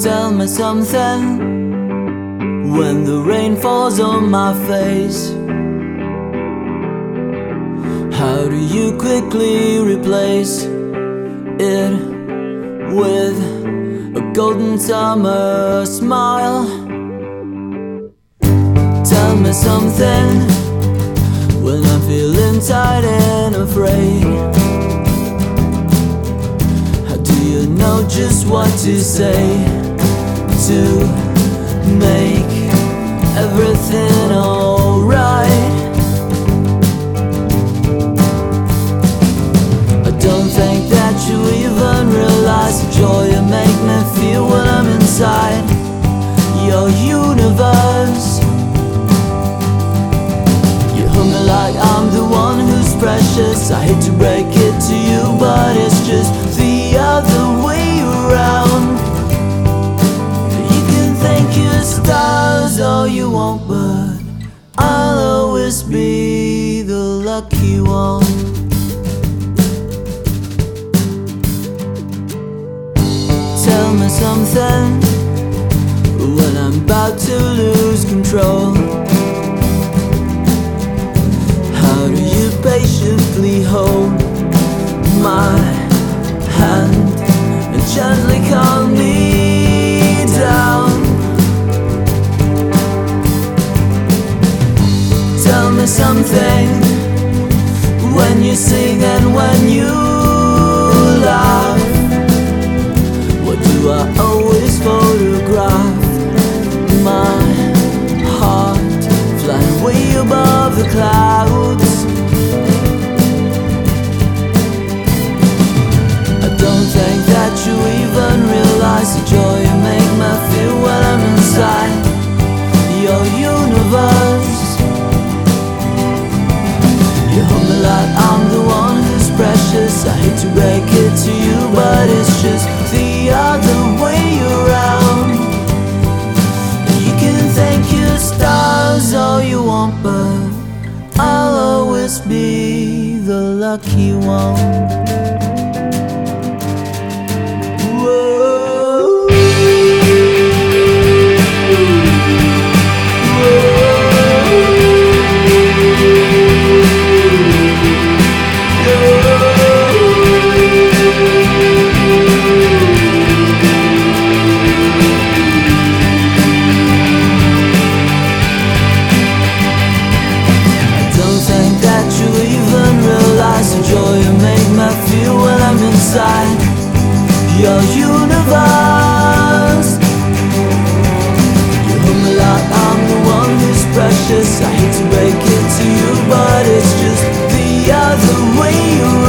Tell me something when the rain falls on my face. How do you quickly replace it with a golden summer smile? Tell me something when I'm feeling tired and afraid. Just what to say? to make everything alright. I don't think that you even realize the joy you make me feel when I'm inside your universe. You hug me like I'm the one who's precious. I hate to break it to you, but it's just the other way one. Tell me something when I'm about to lose control. How do you patiently hold my hand and gently calm me down? tell me something when you sing and when you laugh. What do I always photograph? My heart flying way above the clouds. I don't think that you even realize the joy always be the lucky one. inside your universe. You hung a lot, I'm the one who's precious. I hate to break it to you, but it's just the other way around.